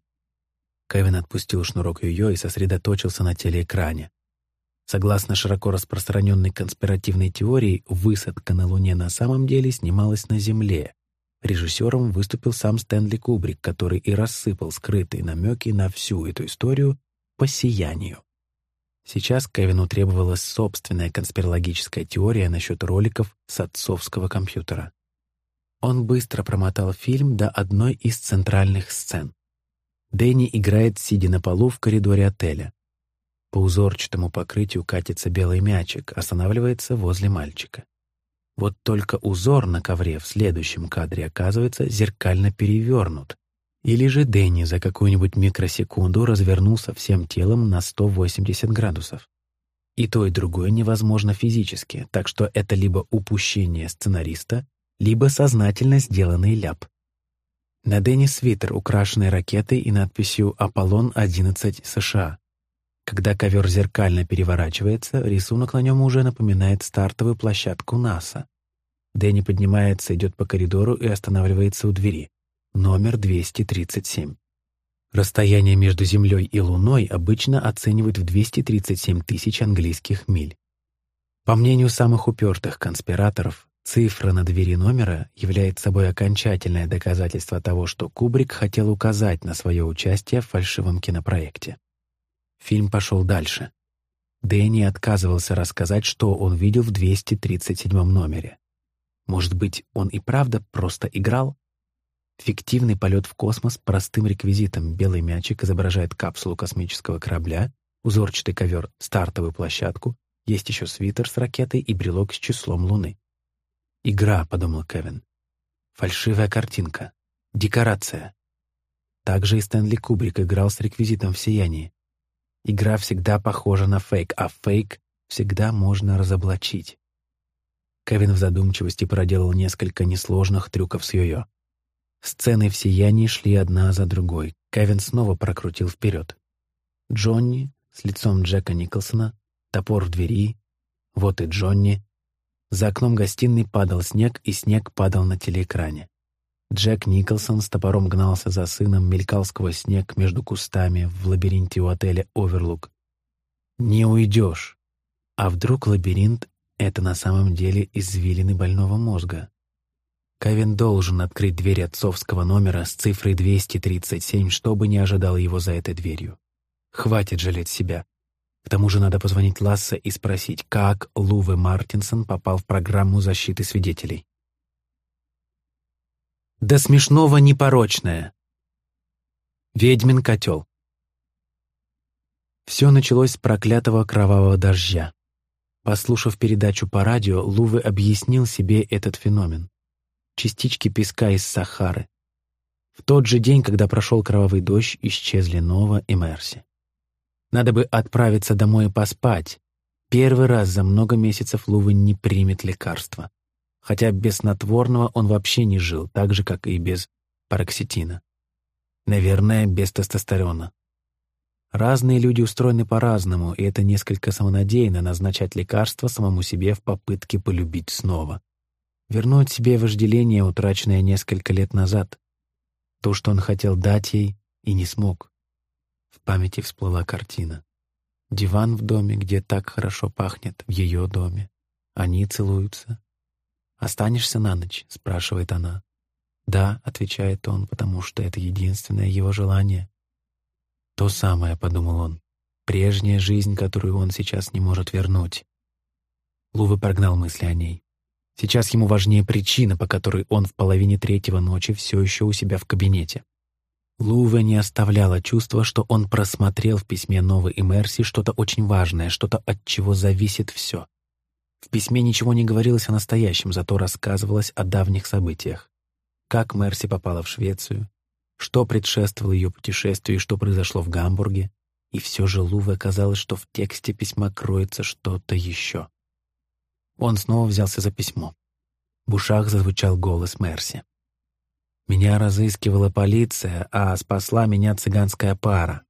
Кевин отпустил шнурок ее и сосредоточился на телеэкране. Согласно широко распространенной конспиративной теории, высадка на Луне на самом деле снималась на Земле. Режиссером выступил сам Стэнли Кубрик, который и рассыпал скрытые намеки на всю эту историю по сиянию. Сейчас Кевину требовалась собственная конспирологическая теория насчет роликов с отцовского компьютера. Он быстро промотал фильм до одной из центральных сцен. Дэнни играет, сидя на полу в коридоре отеля. По узорчатому покрытию катится белый мячик, останавливается возле мальчика. Вот только узор на ковре в следующем кадре оказывается зеркально перевернут, Или же Дэнни за какую-нибудь микросекунду развернулся всем телом на 180 градусов. И то, и другое невозможно физически, так что это либо упущение сценариста, либо сознательно сделанный ляп. На Дэнни свитер, украшенный ракетой и надписью «Аполлон-11 США». Когда ковер зеркально переворачивается, рисунок на нем уже напоминает стартовую площадку НАСА. Дэнни поднимается, идет по коридору и останавливается у двери. Номер 237. Расстояние между Землей и Луной обычно оценивают в 237 тысяч английских миль. По мнению самых упертых конспираторов, цифра на двери номера является собой окончательное доказательство того, что Кубрик хотел указать на свое участие в фальшивом кинопроекте. Фильм пошел дальше. Дэнни отказывался рассказать, что он видел в 237 номере. Может быть, он и правда просто играл? Фиктивный полет в космос простым реквизитом. Белый мячик изображает капсулу космического корабля, узорчатый ковер — стартовую площадку, есть еще свитер с ракетой и брелок с числом Луны. «Игра», — подумал Кевин. «Фальшивая картинка. Декорация». Также и Стэнли Кубрик играл с реквизитом в «Сиянии». Игра всегда похожа на фейк, а фейк всегда можно разоблачить. Кевин в задумчивости проделал несколько несложных трюков с йо-йо. Сцены в сиянии шли одна за другой. Кевин снова прокрутил вперед. Джонни с лицом Джека Николсона, топор в двери. Вот и Джонни. За окном гостиной падал снег, и снег падал на телеэкране. Джек Николсон с топором гнался за сыном, мелькал сквозь снег между кустами в лабиринте у отеля «Оверлук». Не уйдешь. А вдруг лабиринт — это на самом деле извилины больного мозга? Кевин должен открыть дверь отцовского номера с цифрой 237, чтобы не ожидал его за этой дверью. Хватит жалеть себя. К тому же надо позвонить Лассе и спросить, как Луве Мартинсон попал в программу защиты свидетелей. До смешного непорочное. Ведьмин котел. Все началось с проклятого кровавого дождя. Послушав передачу по радио, Лувы объяснил себе этот феномен. Частички песка из Сахары. В тот же день, когда прошел кровавый дождь, исчезли Нова и Мерси. Надо бы отправиться домой и поспать. Первый раз за много месяцев Лувы не примет лекарства хотя без снотворного он вообще не жил, так же, как и без пароксетина. Наверное, без тестостерона. Разные люди устроены по-разному, и это несколько самонадеянно назначать лекарства самому себе в попытке полюбить снова. Вернуть себе вожделение, утраченное несколько лет назад. То, что он хотел дать ей, и не смог. В памяти всплыла картина. Диван в доме, где так хорошо пахнет, в ее доме. Они целуются, «Останешься на ночь?» — спрашивает она. «Да», — отвечает он, потому что это единственное его желание. «То самое», — подумал он, — «прежняя жизнь, которую он сейчас не может вернуть». Лувы прогнал мысли о ней. Сейчас ему важнее причина, по которой он в половине третьего ночи все еще у себя в кабинете. Луве не оставляло чувства, что он просмотрел в письме Новой и Мерси что-то очень важное, что-то от чего зависит все. В письме ничего не говорилось о настоящем, зато рассказывалось о давних событиях. Как Мерси попала в Швецию, что предшествовало ее путешествию и что произошло в Гамбурге. И все же Луве оказалось, что в тексте письма кроется что-то еще. Он снова взялся за письмо. В ушах зазвучал голос Мерси. «Меня разыскивала полиция, а спасла меня цыганская пара.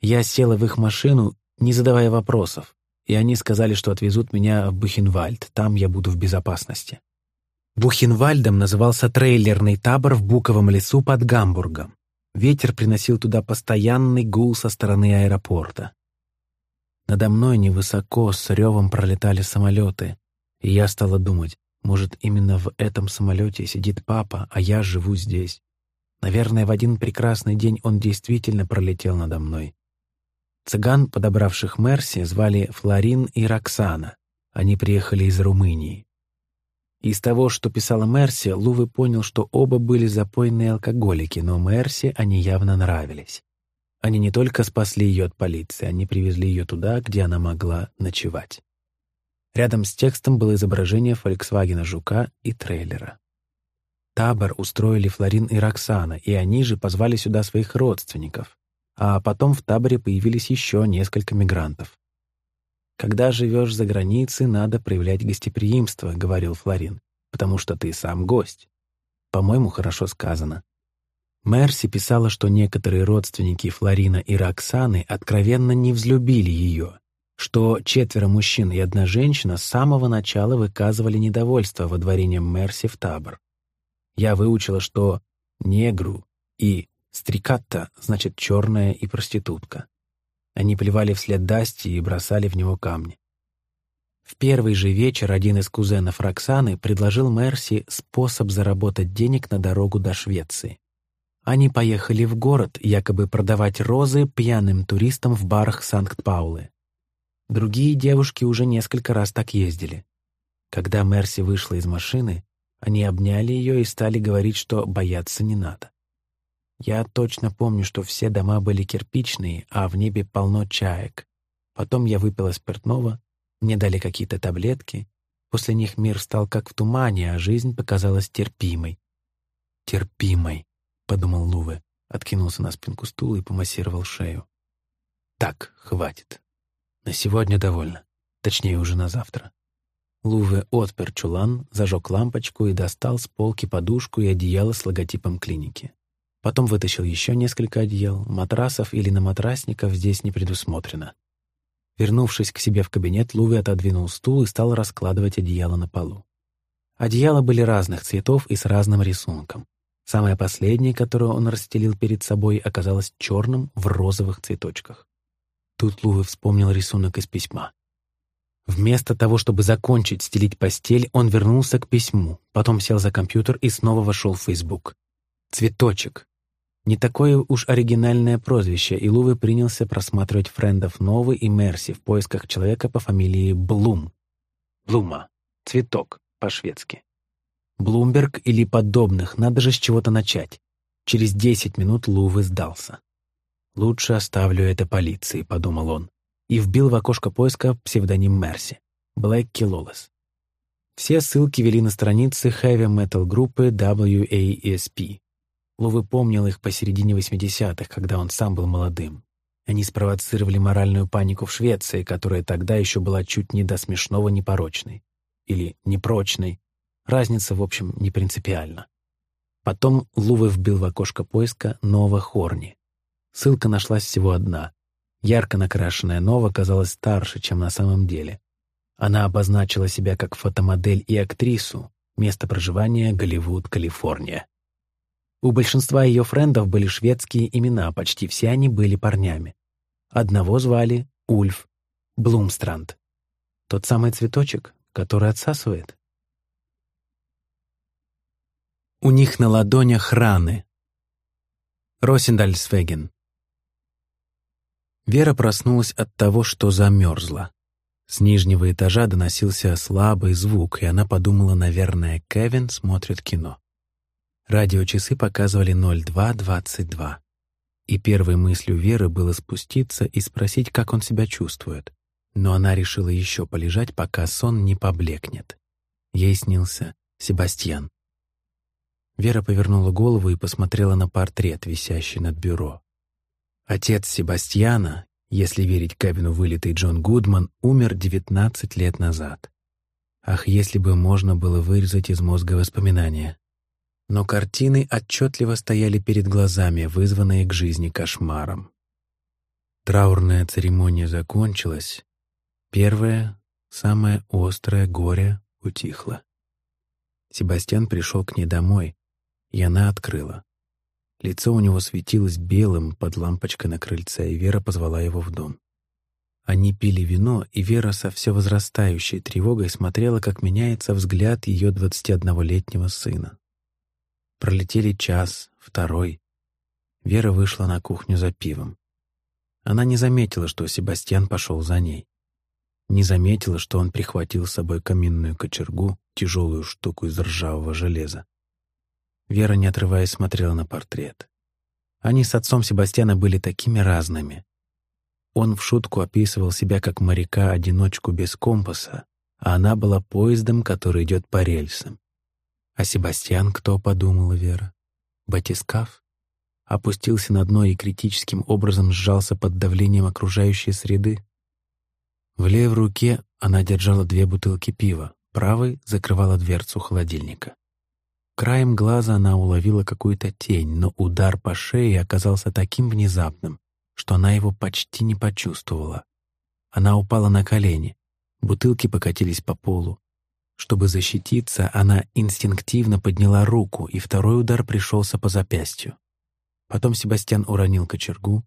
Я села в их машину, не задавая вопросов и они сказали, что отвезут меня в Бухенвальд, там я буду в безопасности. Бухенвальдом назывался трейлерный табор в Буковом лесу под Гамбургом. Ветер приносил туда постоянный гул со стороны аэропорта. Надо мной невысоко с ревом пролетали самолеты, и я стала думать, может, именно в этом самолете сидит папа, а я живу здесь. Наверное, в один прекрасный день он действительно пролетел надо мной. Цыган, подобравших Мерси, звали Флорин и Роксана. Они приехали из Румынии. Из того, что писала Мерси, Лувы понял, что оба были запойные алкоголики, но Мерси они явно нравились. Они не только спасли ее от полиции, они привезли ее туда, где она могла ночевать. Рядом с текстом было изображение Фольксвагена Жука и трейлера. Табор устроили Флорин и Роксана, и они же позвали сюда своих родственников. А потом в таборе появились еще несколько мигрантов. «Когда живешь за границей, надо проявлять гостеприимство», — говорил Флорин, «потому что ты сам гость». По-моему, хорошо сказано. Мерси писала, что некоторые родственники Флорина и Роксаны откровенно не взлюбили ее, что четверо мужчин и одна женщина с самого начала выказывали недовольство водворением Мерси в табор. Я выучила, что «негру» и «стрикатта» значит «черная» и «проститутка». Они плевали вслед Дасти и бросали в него камни. В первый же вечер один из кузенов Роксаны предложил Мерси способ заработать денег на дорогу до Швеции. Они поехали в город, якобы продавать розы пьяным туристам в барах Санкт-Паулы. Другие девушки уже несколько раз так ездили. Когда Мерси вышла из машины, они обняли ее и стали говорить, что бояться не надо. Я точно помню, что все дома были кирпичные, а в небе полно чаек. Потом я выпила спиртного, мне дали какие-то таблетки. После них мир стал как в тумане, а жизнь показалась терпимой. Терпимой. — подумал Луве, откинулся на спинку стула и помассировал шею. «Так, хватит. На сегодня довольно. Точнее, уже на завтра». Луве отпер чулан, зажег лампочку и достал с полки подушку и одеяло с логотипом клиники. Потом вытащил еще несколько одеял, матрасов или на матрасников здесь не предусмотрено. Вернувшись к себе в кабинет, Луве отодвинул стул и стал раскладывать одеяло на полу. Одеяла были разных цветов и с разным рисунком. Самое последнее, которое он расстелил перед собой, оказалось черным в розовых цветочках. Тут Лувы вспомнил рисунок из письма. Вместо того, чтобы закончить стелить постель, он вернулся к письму, потом сел за компьютер и снова вошел в Facebook. «Цветочек». Не такое уж оригинальное прозвище, и Лувы принялся просматривать френдов Новы и Мерси в поисках человека по фамилии Блум. Блума. Цветок, по-шведски. Блумберг или подобных, надо же с чего-то начать. Через десять минут Лувы сдался. «Лучше оставлю это полиции», — подумал он, и вбил в окошко поиска псевдоним Мерси — Блэкки Лолес. Все ссылки вели на страницы хэви-метал группы WASP. Лувы помнил их посередине 80-х, когда он сам был молодым. Они спровоцировали моральную панику в Швеции, которая тогда еще была чуть не до смешного непорочной. Или непрочной, Разница, в общем, не принципиальна. Потом Лувы вбил в окошко поиска «Нова Хорни». Ссылка нашлась всего одна. Ярко накрашенная Нова казалась старше, чем на самом деле. Она обозначила себя как фотомодель и актрису, место проживания — Голливуд, Калифорния. У большинства ее френдов были шведские имена, почти все они были парнями. Одного звали Ульф Блумстранд. Тот самый цветочек, который отсасывает. У них на ладонях раны. Росендальсвеген. Вера проснулась от того, что замерзла. С нижнего этажа доносился слабый звук, и она подумала, наверное, Кевин смотрит кино. Радиочасы показывали 02.22. И первой мыслью Веры было спуститься и спросить, как он себя чувствует. Но она решила еще полежать, пока сон не поблекнет. Ей снился Себастьян. Вера повернула голову и посмотрела на портрет, висящий над бюро. Отец Себастьяна, если верить Кевину вылитый Джон Гудман, умер 19 лет назад. Ах, если бы можно было вырезать из мозга воспоминания. Но картины отчетливо стояли перед глазами, вызванные к жизни кошмаром. Траурная церемония закончилась. Первое, самое острое горе утихло. Себастьян пришел к ней домой, и она открыла. Лицо у него светилось белым под лампочкой на крыльце, и Вера позвала его в дом. Они пили вино, и Вера со все возрастающей тревогой смотрела, как меняется взгляд ее 21-летнего сына. Пролетели час, второй. Вера вышла на кухню за пивом. Она не заметила, что Себастьян пошел за ней. Не заметила, что он прихватил с собой каминную кочергу, тяжелую штуку из ржавого железа. Вера, не отрываясь, смотрела на портрет. Они с отцом Себастьяна были такими разными. Он в шутку описывал себя как моряка-одиночку без компаса, а она была поездом, который идет по рельсам. А Себастьян кто, подумала Вера? Батискаф? Опустился на дно и критическим образом сжался под давлением окружающей среды. В левой руке она держала две бутылки пива, правой закрывала дверцу холодильника. Краем глаза она уловила какую-то тень, но удар по шее оказался таким внезапным, что она его почти не почувствовала. Она упала на колени, бутылки покатились по полу. Чтобы защититься, она инстинктивно подняла руку, и второй удар пришелся по запястью. Потом Себастьян уронил кочергу.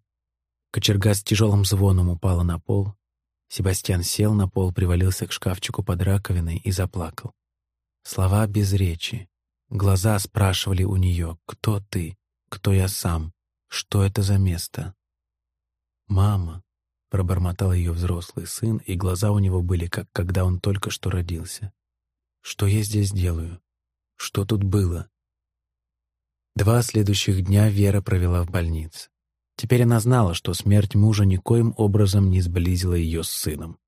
Кочерга с тяжелым звоном упала на пол. Себастьян сел на пол, привалился к шкафчику под раковиной и заплакал. Слова без речи. Глаза спрашивали у нее, кто ты, кто я сам, что это за место. «Мама», — пробормотал ее взрослый сын, и глаза у него были, как когда он только что родился. «Что я здесь делаю? Что тут было?» Два следующих дня Вера провела в больнице. Теперь она знала, что смерть мужа никоим образом не сблизила ее с сыном.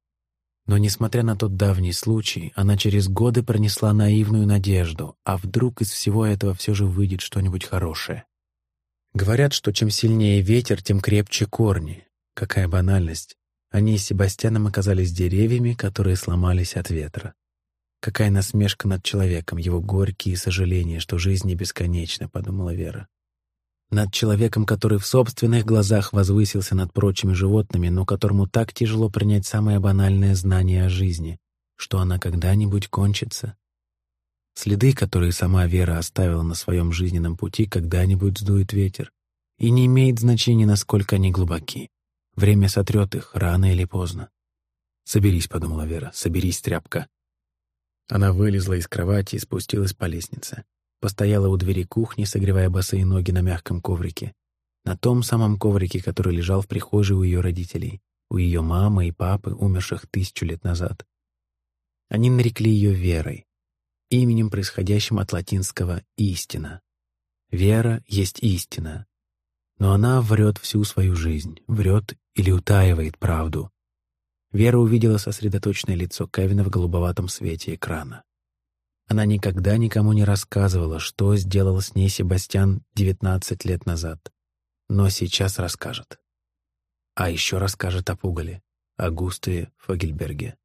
Но, несмотря на тот давний случай, она через годы пронесла наивную надежду, а вдруг из всего этого все же выйдет что-нибудь хорошее. Говорят, что чем сильнее ветер, тем крепче корни. Какая банальность. Они с Себастьяном оказались деревьями, которые сломались от ветра. Какая насмешка над человеком, его горькие сожаления, что жизнь не бесконечна, подумала Вера. Над человеком, который в собственных глазах возвысился над прочими животными, но которому так тяжело принять самое банальное знание о жизни, что она когда-нибудь кончится. Следы, которые сама Вера оставила на своем жизненном пути, когда-нибудь сдует ветер. И не имеет значения, насколько они глубоки. Время сотрет их, рано или поздно. «Соберись», — подумала Вера, — «соберись, тряпка». Она вылезла из кровати и спустилась по лестнице. Постояла у двери кухни, согревая босые ноги на мягком коврике. На том самом коврике, который лежал в прихожей у ее родителей, у ее мамы и папы, умерших тысячу лет назад. Они нарекли ее Верой, именем, происходящим от латинского «истина». Вера есть истина. Но она врет всю свою жизнь, врет или утаивает правду. Вера увидела сосредоточенное лицо Кевина в голубоватом свете экрана. Она никогда никому не рассказывала, что сделал с ней Себастьян 19 лет назад. Но сейчас расскажет. А еще расскажет о Пугале, о Густаве Фогельберге.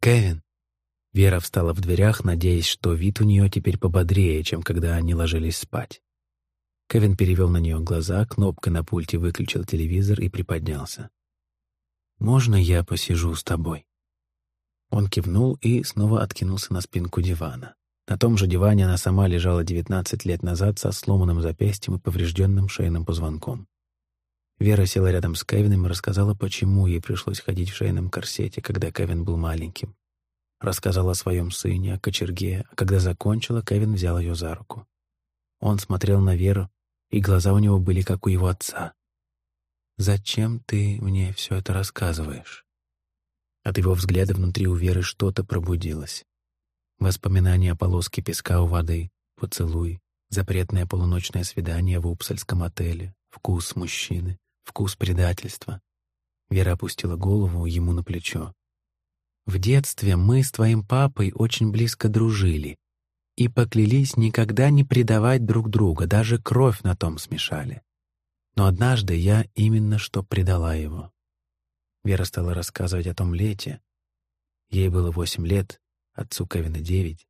«Кевин!» Вера встала в дверях, надеясь, что вид у нее теперь пободрее, чем когда они ложились спать. Кевин перевел на нее глаза, кнопкой на пульте выключил телевизор и приподнялся. «Можно я посижу с тобой?» Он кивнул и снова откинулся на спинку дивана. На том же диване она сама лежала 19 лет назад со сломанным запястьем и поврежденным шейным позвонком. Вера села рядом с Кевином и рассказала, почему ей пришлось ходить в шейном корсете, когда Кевин был маленьким. Рассказала о своем сыне, о кочерге, а когда закончила, Кевин взял ее за руку. Он смотрел на Веру, и глаза у него были как у его отца. «Зачем ты мне все это рассказываешь?» От его взгляда внутри у Веры что-то пробудилось. Воспоминания о полоске песка у воды, поцелуй, запретное полуночное свидание в Упсальском отеле, вкус мужчины, вкус предательства. Вера опустила голову ему на плечо. «В детстве мы с твоим папой очень близко дружили и поклялись никогда не предавать друг друга, даже кровь на том смешали. Но однажды я именно что предала его. Вера стала рассказывать о том лете. Ей было восемь лет, отцу Кевина девять.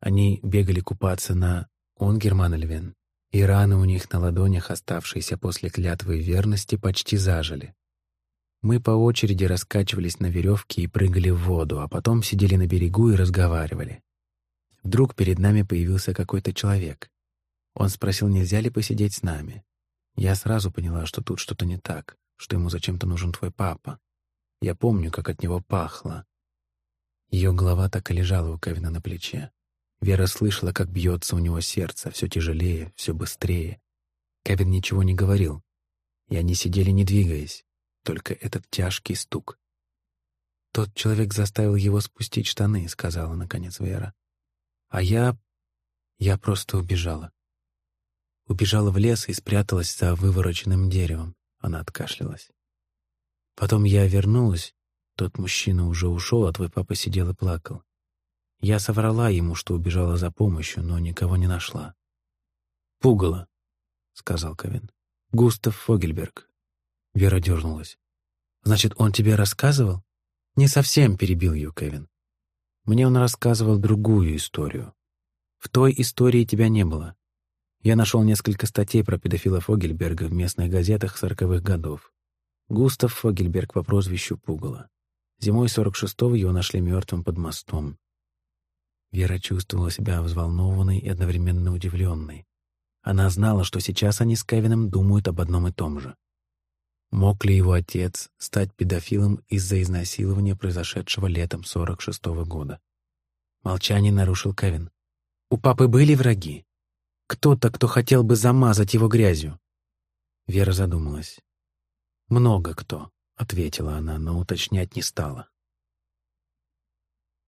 Они бегали купаться на Онгерманельвен, и раны у них на ладонях, оставшиеся после клятвы верности, почти зажили. Мы по очереди раскачивались на веревке и прыгали в воду, а потом сидели на берегу и разговаривали. Вдруг перед нами появился какой-то человек. Он спросил, нельзя ли посидеть с нами. Я сразу поняла, что тут что-то не так, что ему зачем-то нужен твой папа. Я помню, как от него пахло. Ее голова так и лежала у Кевина на плече. Вера слышала, как бьется у него сердце, все тяжелее, все быстрее. Кевин ничего не говорил. И они сидели, не двигаясь, только этот тяжкий стук. «Тот человек заставил его спустить штаны», — сказала, наконец, Вера. «А я... я просто убежала». Убежала в лес и спряталась за вывороченным деревом. Она откашлялась. Потом я вернулась, тот мужчина уже ушел, а твой папа сидел и плакал. Я соврала ему, что убежала за помощью, но никого не нашла. «Пугало», — сказал Ковин. «Густав Фогельберг». Вера дернулась. «Значит, он тебе рассказывал?» «Не совсем», — перебил ее Кевин. «Мне он рассказывал другую историю. В той истории тебя не было. Я нашел несколько статей про педофила Фогельберга в местных газетах сороковых годов. Густав Фогельберг по прозвищу Пугало. Зимой 46-го его нашли мертвым под мостом. Вера чувствовала себя взволнованной и одновременно удивленной. Она знала, что сейчас они с Кевином думают об одном и том же. Мог ли его отец стать педофилом из-за изнасилования, произошедшего летом 46-го года? Молчание нарушил Кевин. «У папы были враги? Кто-то, кто хотел бы замазать его грязью?» Вера задумалась. «Много кто», — ответила она, но уточнять не стала.